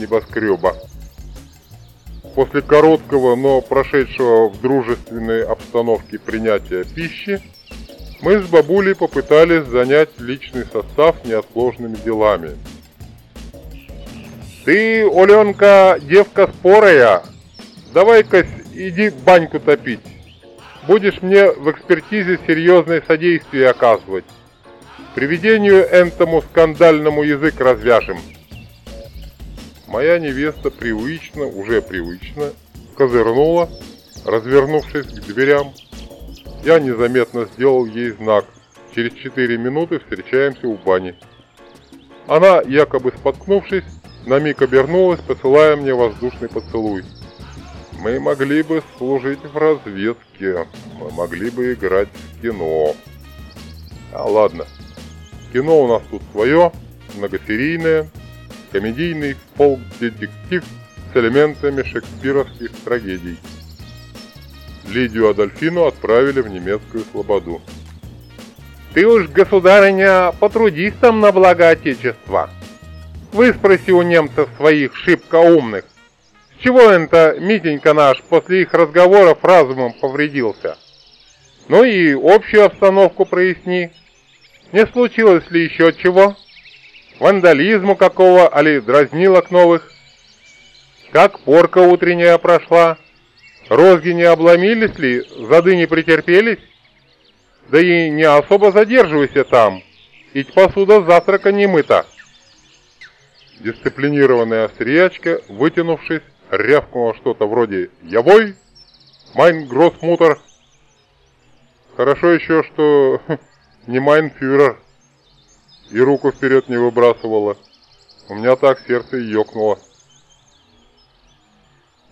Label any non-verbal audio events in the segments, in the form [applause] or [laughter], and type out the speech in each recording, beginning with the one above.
небоскреба. После короткого, но прошедшего в дружественной обстановке принятия пищи, мы с бабулей попытались занять личный состав неотложными делами. «Ты, Оленка, девка спорая, давай-ка иди баньку топить. Будешь мне в экспертизе серьезное содействие оказывать. Приведению энтому скандальному язык развяжем». Моя невеста привычно, уже привычно, козырнула, развернувшись к дверям. Я незаметно сделал ей знак. Через четыре минуты встречаемся у бани. Она, якобы споткнувшись, на миг обернулась, посылая мне воздушный поцелуй. Мы могли бы служить в разведке, мы могли бы играть в кино. А ладно, кино у нас тут свое, многосерийное, комедийный фолк-детектив с элементами шекспировских трагедий. Лидию Адольфину отправили в немецкую слободу. «Ты уж, государыня, потрудись там на благо Отечества. Выспроси у немцев своих шибко умных, с чего это Митенька наш после их разговоров разумом повредился? Ну и общую обстановку проясни. Не случилось ли еще чего?» Вандализму какого, али дразнилок новых. Как порка утренняя прошла, розги не обломились ли, зады не претерпелись? Да и не особо задерживайся там, ведь посуда завтрака не мыта. Дисциплинированная австриячка, вытянувшись, рявкнула что-то вроде «Jawohl! Mein Großmutter!» Хорошо еще, что [laughs] не mein Führer и руку вперед не выбрасывала. У меня так сердце ёкнуло.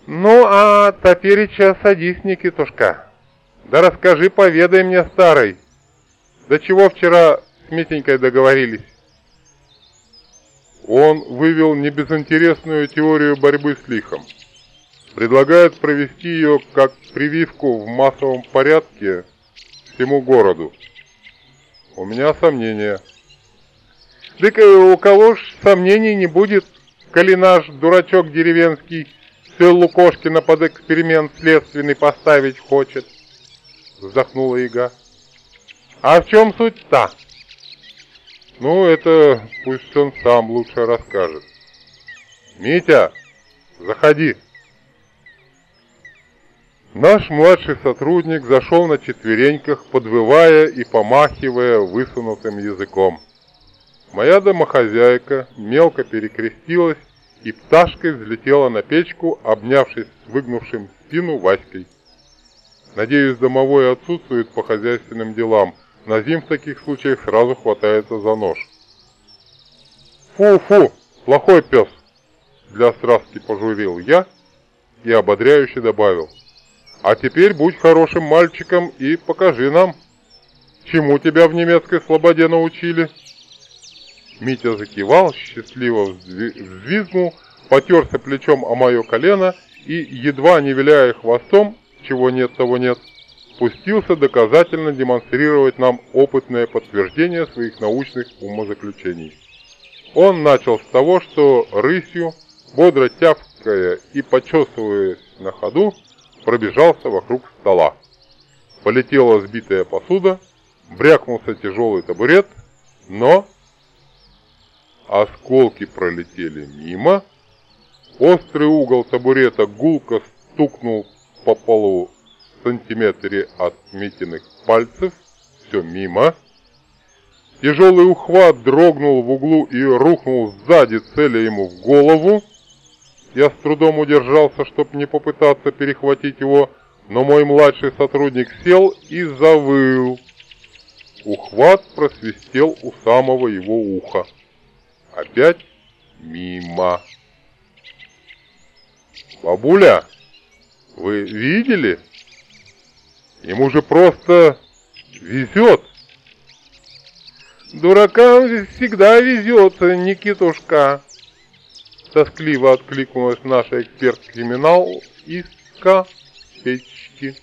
«Ну, а топереча садись, Никитушка. Да расскажи, поведай мне, старый. До чего вчера с Митенькой договорились?» Он вывел небезынтересную теорию борьбы с лихом. Предлагает провести ее как прививку в массовом порядке всему городу. У меня сомнения. Так у кого ж сомнений не будет, коли наш дурачок деревенский все Лукошкина под эксперимент следственный поставить хочет, вздохнула Ига. А в чем суть-то? Ну, это пусть он сам лучше расскажет. Митя, заходи. Наш младший сотрудник зашел на четвереньках, подвывая и помахивая высунутым языком. Моя домохозяйка мелко перекрестилась и пташкой взлетела на печку, обнявшись с выгнувшим спину Васькой. Надеюсь, домовой отсутствует по хозяйственным делам. Назим в таких случаях сразу хватается за нож. «Фу-фу, плохой пес!» Для страстки пожурил я и ободряюще добавил. «А теперь будь хорошим мальчиком и покажи нам, чему тебя в немецкой слободе научили». Митя закивал, счастливо взвизгнул, потерся плечом о мое колено и, едва не виляя хвостом, чего нет, того нет, пустился доказательно демонстрировать нам опытное подтверждение своих научных умозаключений. Он начал с того, что рысью, бодро тявкая и почесываясь на ходу, пробежался вокруг стола. Полетела сбитая посуда, брякнулся тяжелый табурет, но Осколки пролетели мимо. Острый угол табурета гулко стукнул по полу в сантиметре от Митиных пальцев. Все мимо. Тяжелый ухват дрогнул в углу и рухнул сзади, целя ему в голову. Я с трудом удержался, чтобы не попытаться перехватить его, но мой младший сотрудник сел и завыл. Ухват просвистел у самого его уха. Опять мимо. Бабуля, вы видели? Ему же просто везет. Дуракам всегда везет, Никитушка. Тоскливо откликнулась наша эксперт-криминал из печки.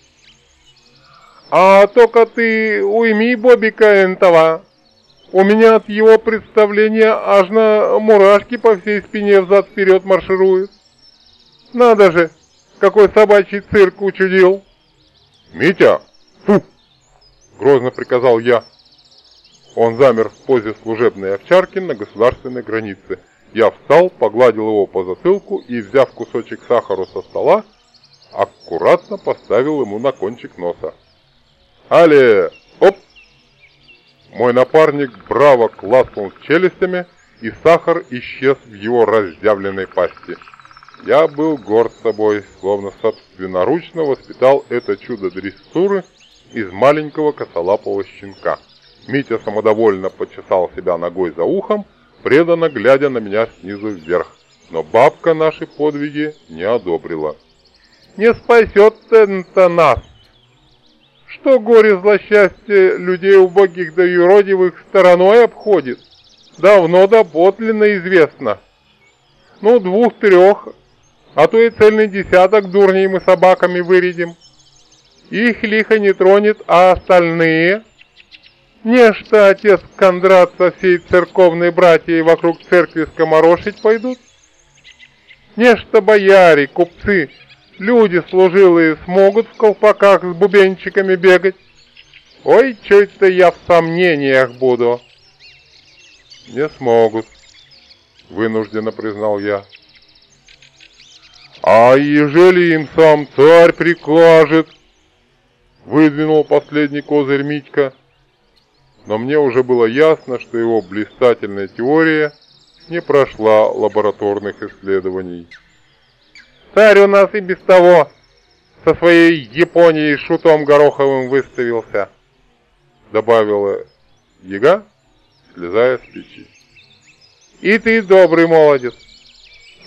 А только ты уйми Бобика энтова. У меня от его представления аж на мурашки по всей спине взад-вперед маршируют. Надо же, какой собачий цирк учудил. Митя, фу! Грозно приказал я. Он замер в позе служебной овчарки на государственной границе. Я встал, погладил его по затылку и, взяв кусочек сахара со стола, аккуратно поставил ему на кончик носа. «Але! Оп!» Мой напарник браво класнул челюстями, и сахар исчез в его раздявленной пасти. Я был горд собой, словно собственноручно воспитал это чудо дрессуры из маленького косолапого щенка. Митя самодовольно почесал себя ногой за ухом, преданно глядя на меня снизу вверх. Но бабка наши подвиги не одобрила. «Не спасет это нас!» Что горе злосчастье людей убогих да юродивых стороной обходит? Давно да известно. Ну, двух-трех, а то и цельный десяток дурней мы собаками вырядим. Их лихо не тронет, а остальные... Нечто отец Кондрат со всей церковной братьей вокруг церкви скоморошить пойдут? Нечто бояре, купцы, люди служилые смогут в колпаках с бубенчиками бегать? Ой, чё это я в сомнениях буду. Не смогут, вынужденно признал я. А ежели им сам царь прикажет? Выдвинул последний козырь Митька но мне уже было ясно, что его блистательная теория не прошла лабораторных исследований. «Царь у нас и без того со своей Японией шутом Гороховым выставился», добавила Яга, слезая с печи. «И ты добрый молодец.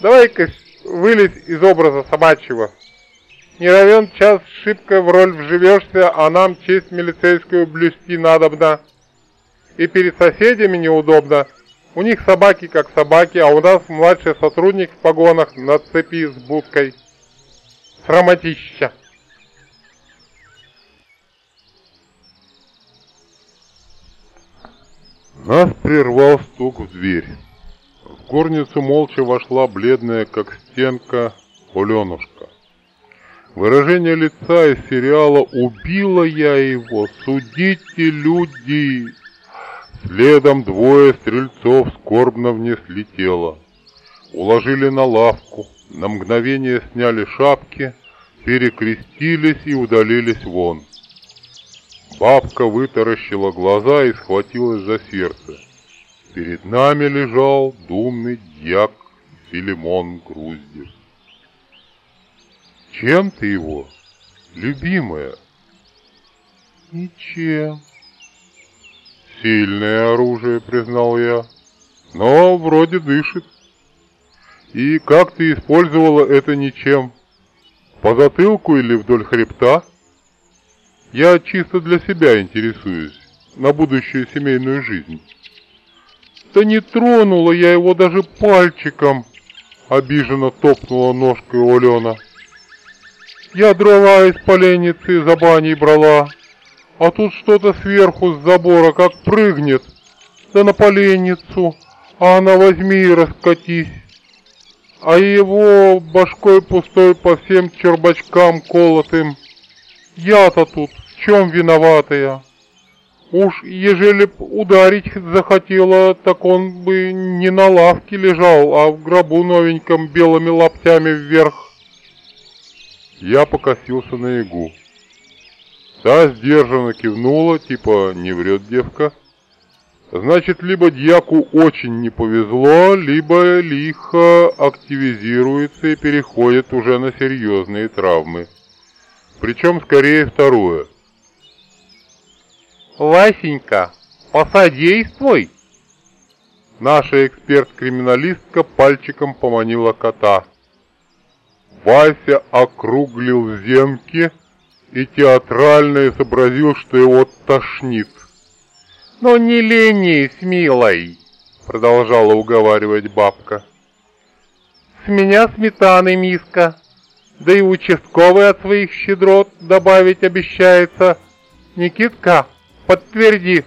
Давай-ка вылезь из образа собачьего. Не равен час шибко в роль вживешься, а нам честь милицейскую блюсти надобно и перед соседями неудобно. У них собаки как собаки, а у нас младший сотрудник в погонах на цепи с будкой. Срамотища. Нас прервал стук в дверь. В горницу молча вошла бледная, как стенка, Оленушка. Выражение лица из сериала «Убила я его! Судите, люди!» Следом двое стрельцов скорбно внесли тело. Уложили на лавку, на мгновение сняли шапки, перекрестились и удалились вон. Бабка вытаращила глаза и схватилась за сердце. Перед нами лежал думный дьяк Филимон Груздев. «Чем ты его, любимая?» «Ничем», Сильное оружие, признал я. Но вроде дышит. И как ты использовала это ничем? По затылку или вдоль хребта? Я чисто для себя интересуюсь, на будущую семейную жизнь. Да не тронула я его даже пальчиком, обиженно топнула ножкой Олена. Я дрова из поленницы за баней брала, а тут что-то сверху с забора как прыгнет, да на поленницу, а она возьми и раскатись. А его башкой пустой по всем чербачкам колотым. Я-то тут в чем виноватая? Уж ежели б ударить захотела, так он бы не на лавке лежал, а в гробу новеньком белыми лаптями вверх. Я покосился на игу. Та сдержанно кивнула, типа не врет девка. Значит, либо дьяку очень не повезло, либо лихо активизируется и переходит уже на серьезные травмы. Причем скорее второе. Васенька, посодействуй! Наша эксперт-криминалистка пальчиком поманила кота. Вася округлил зенки, и театрально изобразил, что его тошнит. «Но не ленись, милой!» — продолжала уговаривать бабка. «С меня сметаны миска, да и участковый от своих щедрот добавить обещается. Никитка, подтверди!»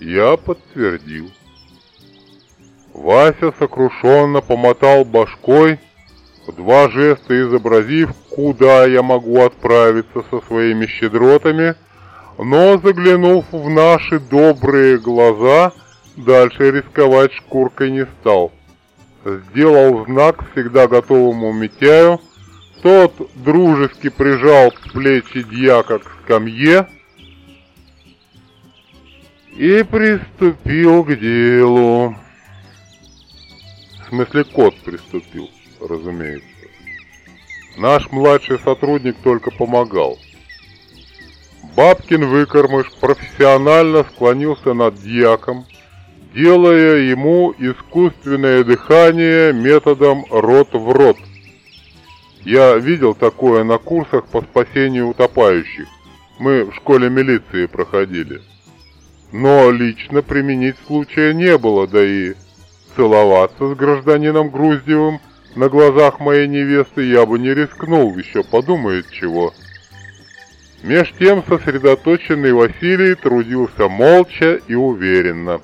Я подтвердил. Вася сокрушенно помотал башкой, два жеста изобразив, куда я могу отправиться со своими щедротами, но, заглянув в наши добрые глаза, дальше рисковать шкуркой не стал. Сделал знак всегда готовому Митяю, тот дружески прижал плечи дьяка к скамье и приступил к делу. В смысле кот приступил, разумеется. Наш младший сотрудник только помогал. Бабкин выкормыш профессионально склонился над дьяком, делая ему искусственное дыхание методом рот в рот. Я видел такое на курсах по спасению утопающих. Мы в школе милиции проходили. Но лично применить случая не было, да и целоваться с гражданином Груздевым на глазах моей невесты я бы не рискнул, еще подумает чего. Меж тем сосредоточенный Василий трудился молча и уверенно.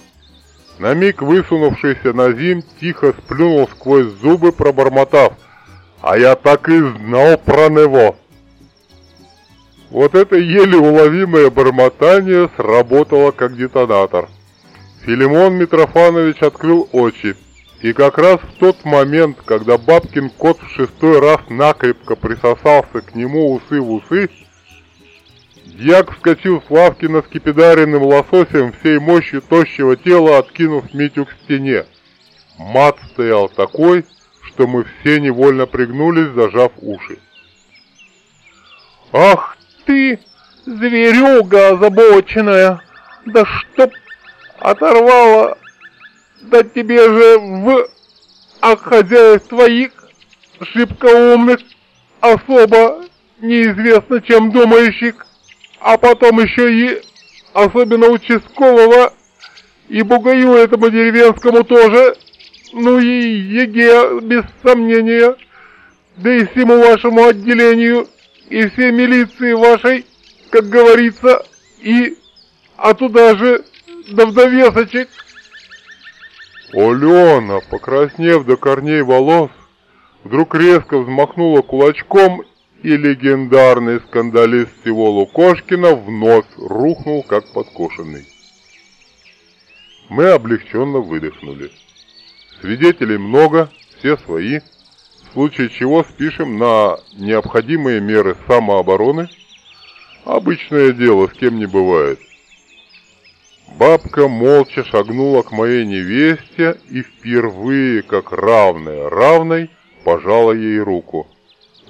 На миг высунувшийся Назим тихо сплюнул сквозь зубы, пробормотав «А я так и знал про него!» Вот это еле уловимое бормотание сработало как детонатор. Филимон Митрофанович открыл очи, и как раз в тот момент, когда бабкин кот в шестой раз накрепко присосался к нему усы в усы, Дьяк вскочил с лавки на скипидаренным лососем всей мощью тощего тела, откинув Митю к стене. Мат стоял такой, что мы все невольно пригнулись, зажав уши. «Ах ты, зверюга озабоченная! Да чтоб оторвала! Да тебе же в... А хозяев твоих, шибко умных, особо неизвестно чем думающих, а потом еще и особенно участкового и бугаю этому деревенскому тоже, ну и еге, без сомнения, да и всему вашему отделению, и всей милиции вашей, как говорится, и, а туда же, да вдовесочек. Алена, покраснев до корней волос, вдруг резко взмахнула кулачком и легендарный скандалист всего Лукошкина вновь рухнул как подкошенный. Мы облегченно выдохнули. Свидетелей много, все свои, в случае чего спишем на необходимые меры самообороны. Обычное дело, с кем не бывает. Бабка молча шагнула к моей невесте и впервые, как равная равной, пожала ей руку.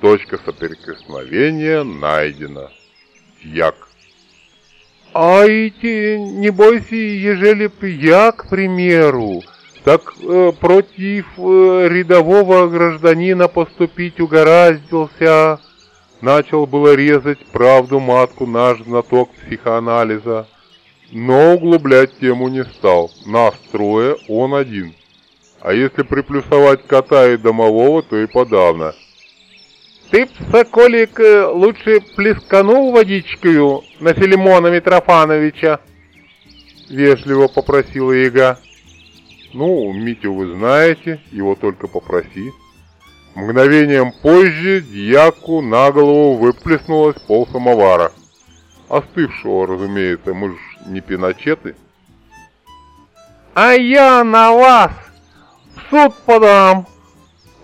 Точка соприкосновения найдена. Як. А эти, не бойся, ежели б я, к примеру, так э, против э, рядового гражданина поступить угораздился, начал было резать правду матку наш знаток психоанализа, но углублять тему не стал, нас трое, он один. А если приплюсовать кота и домового, то и подавно – ты б, Соколик, лучше плесканул водичкою на Филимона Митрофановича, вежливо попросила яга. Ну, Митю вы знаете, его только попроси. Мгновением позже дьяку на голову выплеснулось пол самовара. Остывшего, разумеется, мы ж не пиночеты. А я на вас в суд подам!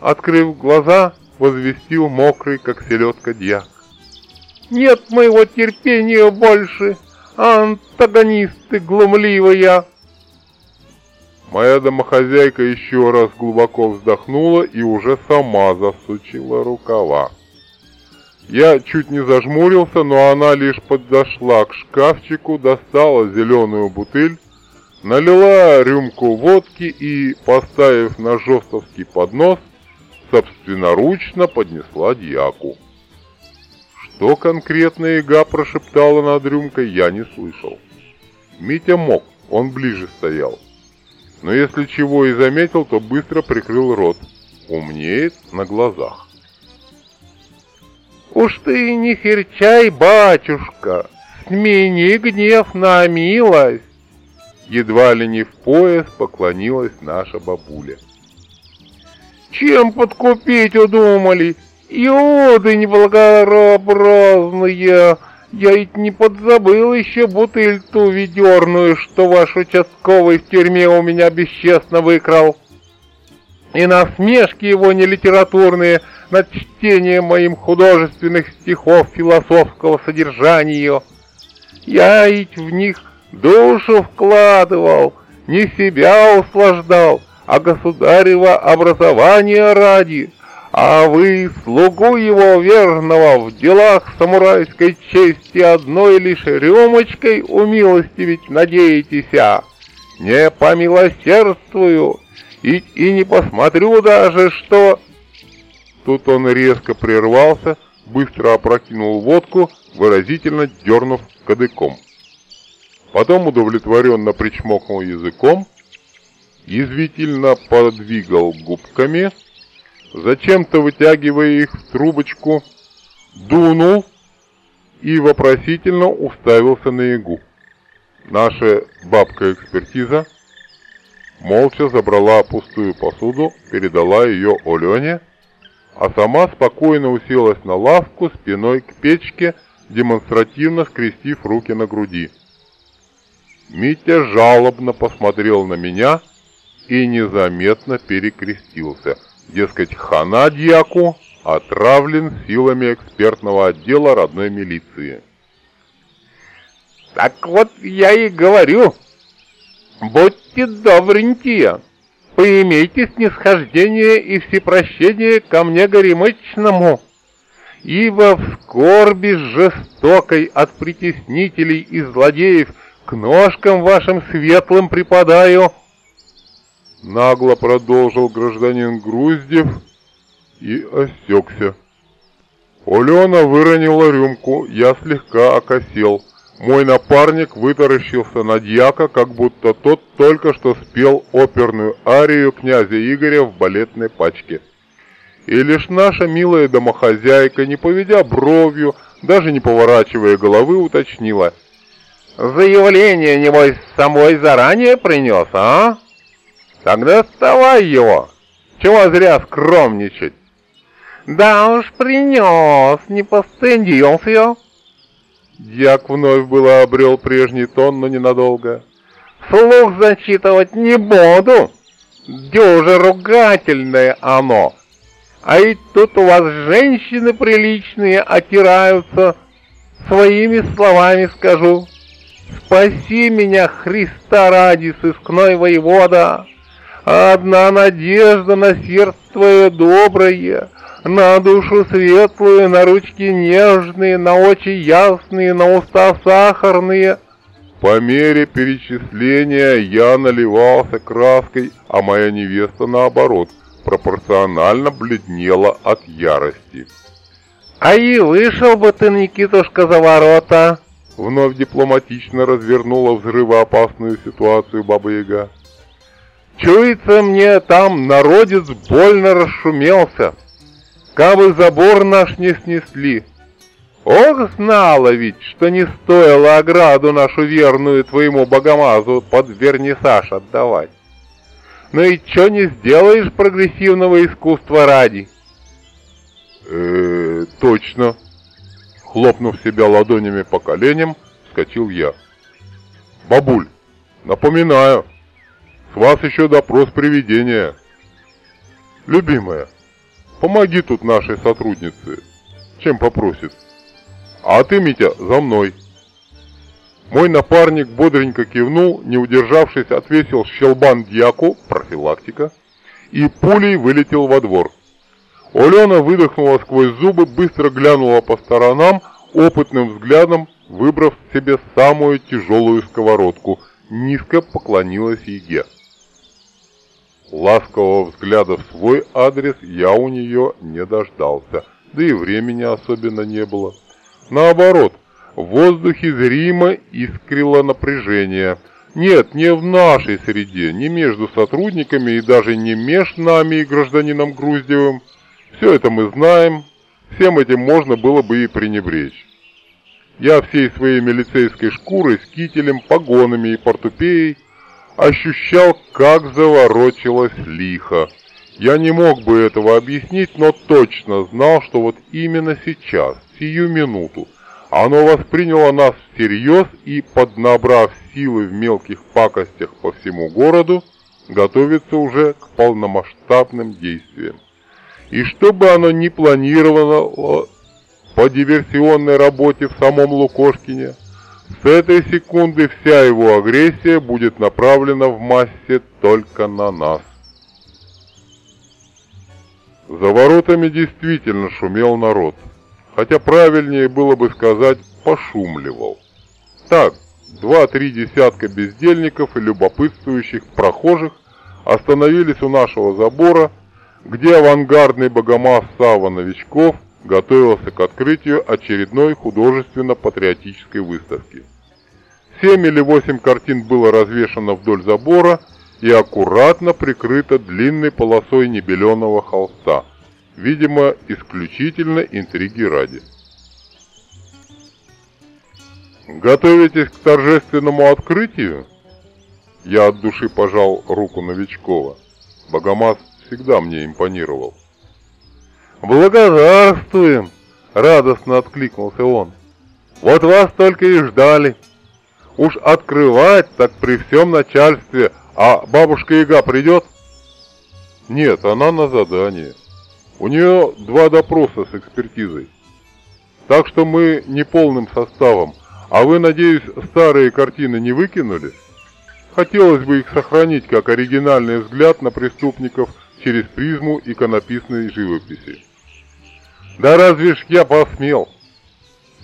Открыв глаза, возвестил мокрый, как селедка дьяк. «Нет моего терпения больше, антагонисты глумливые!» Моя домохозяйка еще раз глубоко вздохнула и уже сама засучила рукава. Я чуть не зажмурился, но она лишь подошла к шкафчику, достала зеленую бутыль, налила рюмку водки и, поставив на жестовский поднос, собственноручно поднесла дьяку. Что конкретно Ига прошептала над рюмкой, я не слышал. Митя мог, он ближе стоял. Но если чего и заметил, то быстро прикрыл рот. Умнеет на глазах. «Уж ты не херчай, батюшка, смени гнев на милость!» едва ли не в пояс поклонилась наша бабуля. Чем подкупить удумали? Иуды неблагообразные! Я ведь не подзабыл еще бутыль ту ведерную, что ваш участковый в тюрьме у меня бесчестно выкрал. И насмешки его нелитературные над чтением моим художественных стихов философского содержания. Я ведь в них душу вкладывал, не себя услаждал, а государева образование ради, а вы, слугу его верного, в делах самурайской чести одной лишь рюмочкой умилостивить надеетесь? Не помилосердствую и, и не посмотрю даже, что...» Тут он резко прервался, быстро опрокинул водку, выразительно дернув кадыком. Потом удовлетворенно причмокнул языком, язвительно подвигал губками, зачем-то вытягивая их в трубочку, дунул и вопросительно уставился на ягу. Наша бабка-экспертиза молча забрала пустую посуду, передала ее Олене, а сама спокойно уселась на лавку спиной к печке, демонстративно скрестив руки на груди. Митя жалобно посмотрел на меня и незаметно перекрестился. Дескать, хана дьяку отравлен силами экспертного отдела родной милиции. «Так вот я и говорю, будьте добренькие, поимейте снисхождение и всепрощение ко мне горемычному, ибо в скорби жестокой от притеснителей и злодеев к ножкам вашим светлым припадаю». Нагло продолжил гражданин Груздев и осекся. Алена выронила рюмку, я слегка окосел. Мой напарник вытаращился на дьяка, как будто тот только что спел оперную арию князя Игоря в балетной пачке. И лишь наша милая домохозяйка, не поведя бровью, даже не поворачивая головы, уточнила. «Заявление, небось, самой заранее принес, а?» Тогда вставай его. Чего зря скромничать? Да уж принес, не постыдился. Дьяк вновь было обрел прежний тон, но ненадолго. Слух зачитывать не буду. Дюже ругательное оно. А ведь тут у вас женщины приличные отираются. Своими словами скажу. Спаси меня, Христа ради, сыскной воевода. Одна надежда на сердце твое доброе, на душу светлую, на ручки нежные, на очи ясные, на уста сахарные. По мере перечисления я наливался краской, а моя невеста, наоборот, пропорционально бледнела от ярости. «А и вышел бы ты, Никитушка, за ворота!» Вновь дипломатично развернула взрывоопасную ситуацию Баба-Яга. Чуется мне, там народец больно расшумелся. Кабы забор наш не снесли. Ох, знала ведь, что не стоило ограду нашу верную твоему богомазу под вернисаж отдавать. Ну и чё не сделаешь прогрессивного искусства ради? э точно. Хлопнув себя ладонями по коленям, вскочил я. Бабуль, напоминаю, с вас еще допрос привидения. Любимая, помоги тут нашей сотруднице. Чем попросит? А ты, Митя, за мной. Мой напарник бодренько кивнул, не удержавшись, отвесил щелбан дьяку, профилактика, и пулей вылетел во двор. Олена выдохнула сквозь зубы, быстро глянула по сторонам, опытным взглядом выбрав себе самую тяжелую сковородку, низко поклонилась Еге. Ласкового взгляда в свой адрес я у нее не дождался, да и времени особенно не было. Наоборот, в воздухе зримо искрило напряжение. Нет, не в нашей среде, не между сотрудниками и даже не меж нами и гражданином Груздевым. Все это мы знаем, всем этим можно было бы и пренебречь. Я всей своей милицейской шкурой с кителем, погонами и портупеей ощущал, как заворочилось лихо. Я не мог бы этого объяснить, но точно знал, что вот именно сейчас, сию минуту, оно восприняло нас всерьез и, поднабрав силы в мелких пакостях по всему городу, готовится уже к полномасштабным действиям. И чтобы оно не планировало по диверсионной работе в самом Лукошкине, с этой секунды вся его агрессия будет направлена в массе только на нас. За воротами действительно шумел народ, хотя правильнее было бы сказать «пошумливал». Так, два-три десятка бездельников и любопытствующих прохожих остановились у нашего забора, где авангардный богомаз Сава Новичков готовился к открытию очередной художественно-патриотической выставки. Семь или восемь картин было развешано вдоль забора и аккуратно прикрыто длинной полосой небеленого холста, видимо, исключительно интриги ради. «Готовитесь к торжественному открытию?» Я от души пожал руку Новичкова. Богомаз всегда мне импонировал. «Благодарствуем!» — радостно откликнулся он. «Вот вас только и ждали. Уж открывать так при всем начальстве, а бабушка Яга придет?» «Нет, она на задании. У нее два допроса с экспертизой. Так что мы не полным составом, а вы, надеюсь, старые картины не выкинули? Хотелось бы их сохранить как оригинальный взгляд на преступников через призму иконописной живописи. Да разве ж я посмел?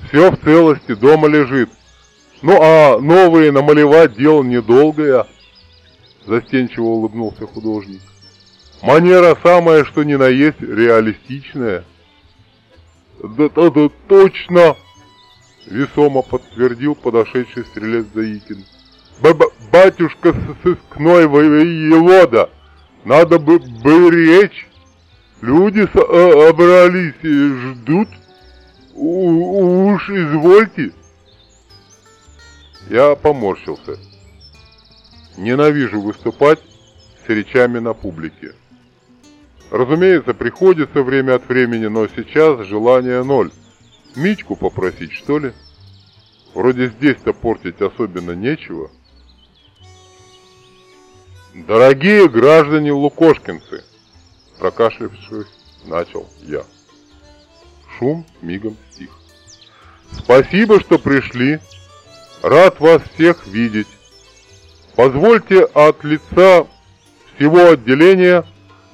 Все в целости дома лежит. Ну а новые намалевать дело недолгое. Застенчиво улыбнулся художник. Манера самая, что ни на есть, реалистичная. Да-да-да, точно! Весомо подтвердил подошедший стрелец Заикин. Б -б «Батюшка сыскной воевода! Надо бы беречь! Люди собрались и ждут! У уж извольте!» Я поморщился. Ненавижу выступать с речами на публике. Разумеется, приходится время от времени, но сейчас желание ноль. Митьку попросить, что ли? Вроде здесь-то портить особенно нечего. Дорогие граждане лукошкинцы, прокашлявшись, начал я. Шум мигом стих. Спасибо, что пришли. Рад вас всех видеть. Позвольте от лица всего отделения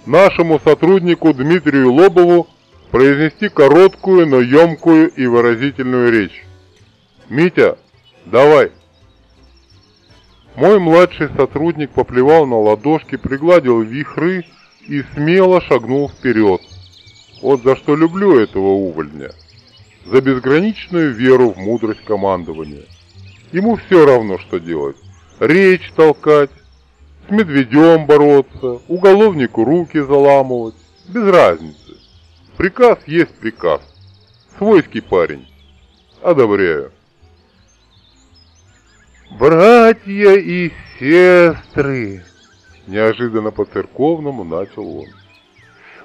нашему сотруднику Дмитрию Лобову произнести короткую, но емкую и выразительную речь. «Митя, давай!» Мой младший сотрудник поплевал на ладошки, пригладил вихры и смело шагнул вперед. Вот за что люблю этого увольня. За безграничную веру в мудрость командования. Ему все равно, что делать. Речь толкать, с медведем бороться, уголовнику руки заламывать. Без разницы. Приказ есть приказ. Свойский парень. Одобряю. «Братья и сестры!» Неожиданно по-церковному начал он.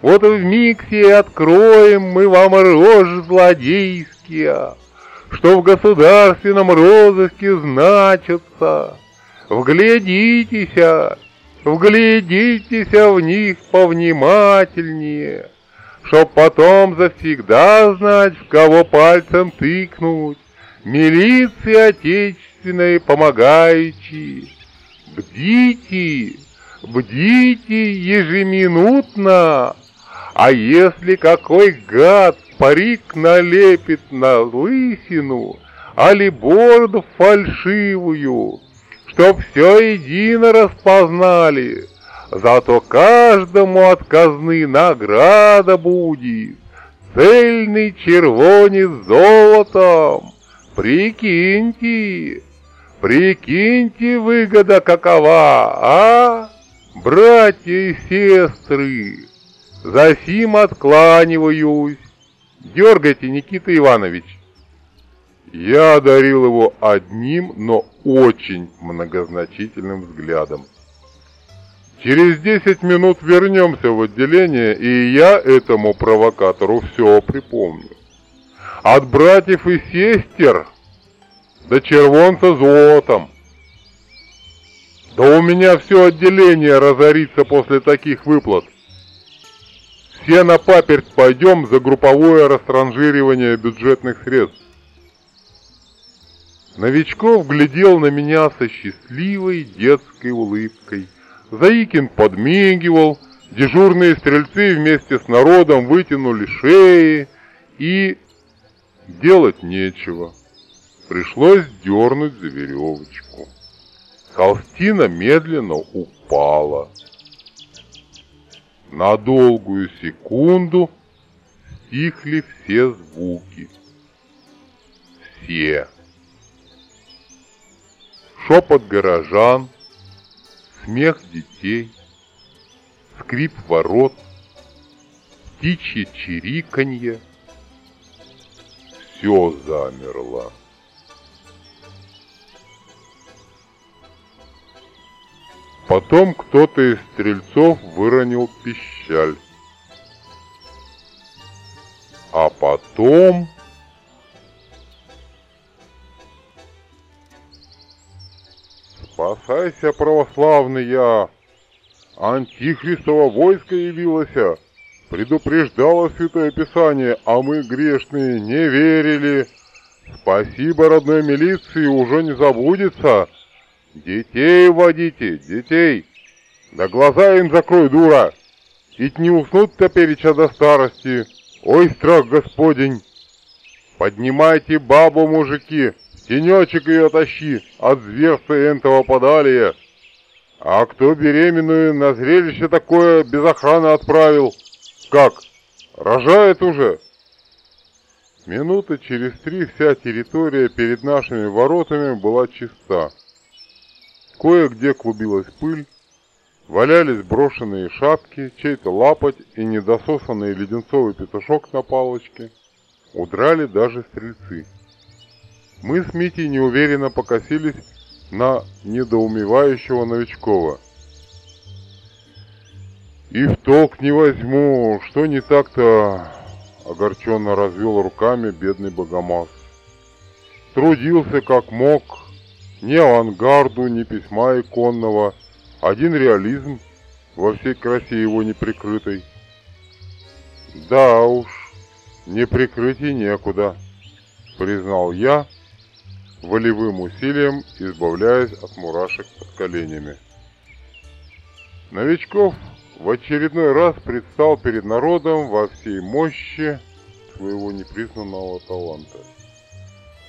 «Вот в миксе откроем мы вам рожь злодейские, что в государственном розыске значатся. Вглядитесь, вглядитесь в них повнимательнее, чтоб потом завсегда знать, в кого пальцем тыкнуть, милиции отечественной помогающей. Бдите, бдите ежеминутно, а если какой гад парик налепит на лысину, али бороду фальшивую, чтоб все едино распознали, Зато каждому от казны награда будет, Цельный червонец золотом. Прикиньте, прикиньте, выгода какова, а, братья и сестры. За сим откланиваюсь. Дергайте, Никита Иванович. Я одарил его одним, но очень многозначительным взглядом. Через 10 минут вернемся в отделение, и я этому провокатору все припомню. От братьев и сестер до червонца золотом. Да у меня все отделение разорится после таких выплат. Все на паперть пойдем за групповое растранжиривание бюджетных средств. Новичков глядел на меня со счастливой детской улыбкой. Заикин подмигивал, дежурные стрельцы вместе с народом вытянули шеи и... Делать нечего. Пришлось дернуть за веревочку. Холстина медленно упала. На долгую секунду стихли все звуки. Все. Шепот горожан, смех детей, скрип ворот, птичье чириканье. Все замерло. Потом кто-то из стрельцов выронил пищаль. А потом... Спасайся, православный я! Антихристово войско явилось, предупреждало Святое Писание, а мы, грешные, не верили. Спасибо родной милиции, уже не забудется. Детей водите, детей! Да глаза им закрой, дура! Ведь не уснут топереча до старости. Ой, страх господень! Поднимайте бабу, мужики, тенечек ее тащи, от зверства этого подалия. А кто беременную на зрелище такое без охраны отправил? Как, рожает уже? Минуты через три вся территория перед нашими воротами была чиста. Кое-где клубилась пыль, валялись брошенные шапки, чей-то лапоть и недососанный леденцовый петушок на палочке. Удрали даже стрельцы. Мы с Митей неуверенно покосились на недоумевающего Новичкова. «И в толк не возьму, что не так-то...» Огорченно развел руками бедный богомаз. Трудился как мог, ни авангарду, ни письма иконного, один реализм во всей красе его неприкрытой. Да уж, не прикрытий некуда, признал я, волевым усилием избавляясь от мурашек под коленями. Новичков в очередной раз предстал перед народом во всей мощи своего непризнанного таланта.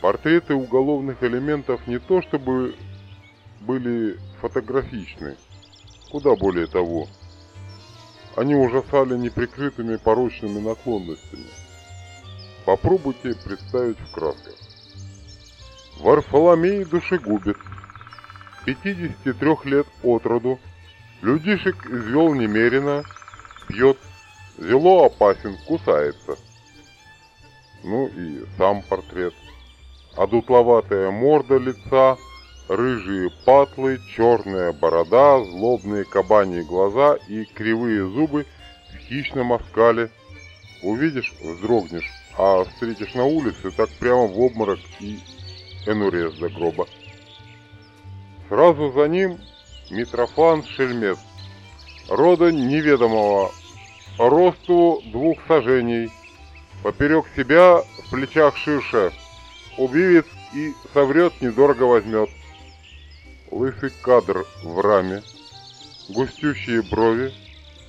Портреты уголовных элементов не то чтобы были фотографичны, куда более того. Они ужасали неприкрытыми порочными наклонностями. Попробуйте представить в красках. Варфоломей душегубец, 53 лет от роду, людишек извел немерено, пьет, зело опасен, кусается. Ну и сам портрет – Одутловатая морда лица, рыжие патлы, черная борода, злобные кабаньи глаза и кривые зубы в хищном оскале. Увидишь, вздрогнешь, а встретишь на улице, так прямо в обморок и энурез до гроба. Сразу за ним Митрофан Шельмец, рода неведомого, росту двух сажений, поперек себя в плечах ширше, Убивец и соврет, недорого возьмет. Лысый кадр в раме, густющие брови,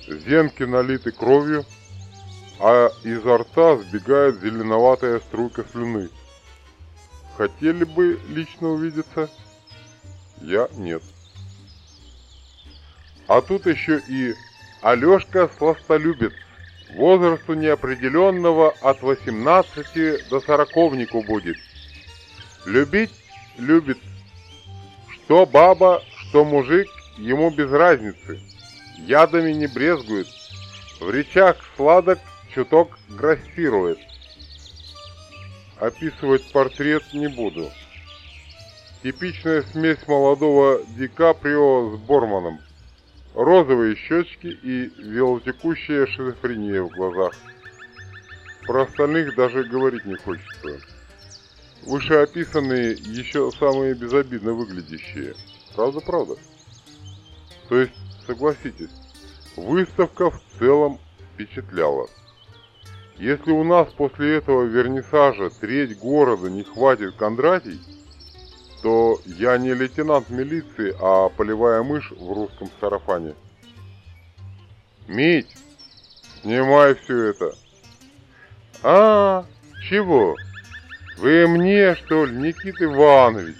зенки налиты кровью, а изо рта сбегает зеленоватая струйка слюны. Хотели бы лично увидеться? Я нет. А тут еще и Алешка сластолюбец, возрасту неопределенного от 18 до сороковнику будет. Любить любит. Что баба, что мужик, ему без разницы. Ядами не брезгует. В речах сладок чуток грассирует. описывать портрет не буду. Типичная смесь молодого Ди Каприо с Борманом. Розовые щечки и велотекущая шизофрения в глазах. Про остальных даже говорить не хочется. Вышеописанные еще самые безобидно выглядящие. Правда-правда. То есть, согласитесь, выставка в целом впечатляла. Если у нас после этого вернисажа треть города не хватит Кондратий, то я не лейтенант милиции, а полевая мышь в русском сарафане. Мить, снимай все это. А, чего? Вы мне, что ли, Никита Иванович?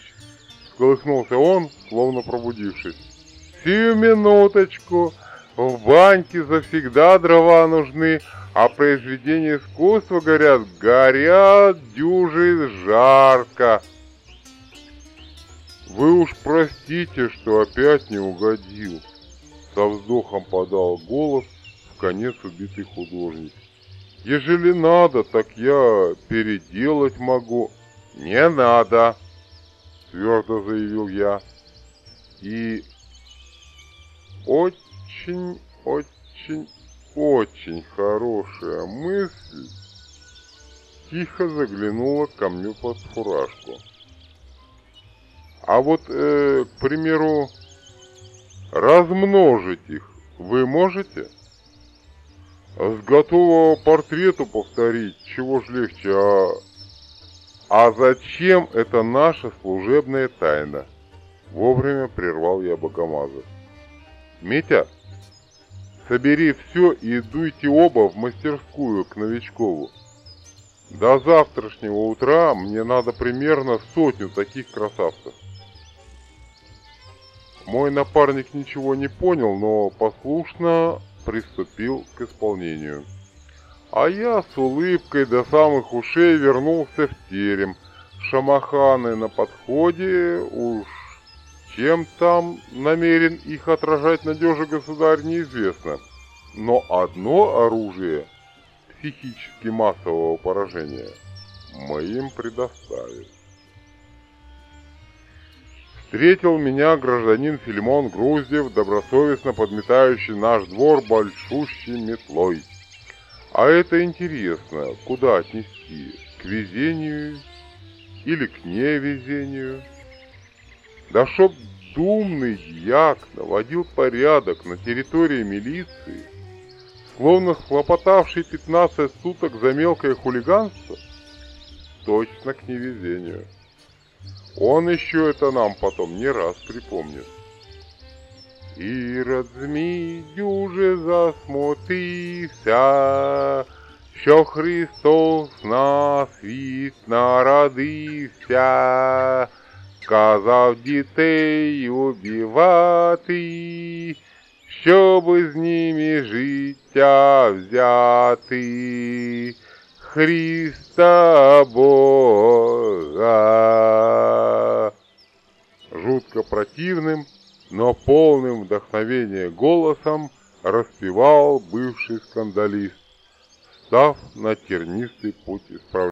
Сколыхнулся он, словно пробудившись. Сию минуточку. В баньке завсегда дрова нужны, а произведения искусства, горят, горят дюжи жарко. Вы уж простите, что опять не угодил. Со вздохом подал голос в конец убитый художник. Ежели надо, так я переделать могу. Не надо, твердо заявил я. И очень, очень, очень хорошая мысль тихо заглянула ко мне под фуражку. А вот, э, к примеру, размножить их вы можете? С готового портрету повторить, чего ж легче, а... А зачем это наша служебная тайна? Вовремя прервал я Богомаза. Митя, собери все и дуйте оба в мастерскую к Новичкову. До завтрашнего утра мне надо примерно сотню таких красавцев. Мой напарник ничего не понял, но послушно приступил к исполнению. А я с улыбкой до самых ушей вернулся в терем. Шамаханы на подходе, уж чем там намерен их отражать надежа государь, неизвестно. Но одно оружие психически массового поражения мы им предоставим. Встретил меня гражданин Филимон Груздев, добросовестно подметающий наш двор большущей метлой. А это интересно, куда отнести? К везению или к невезению? Да чтоб думный дьяк наводил порядок на территории милиции, словно схлопотавший 15 суток за мелкое хулиганство, точно к невезению. Он еще это нам потом не раз припомнит. Ірод змій дюже засмутився, що Христос на світ народився, сказав дітей убивати, щоб з ними життя взяти. Христа Бога. Жутко противным, но полным вдохновения голосом распевал бывший скандалист, став на тернистый путь исправления.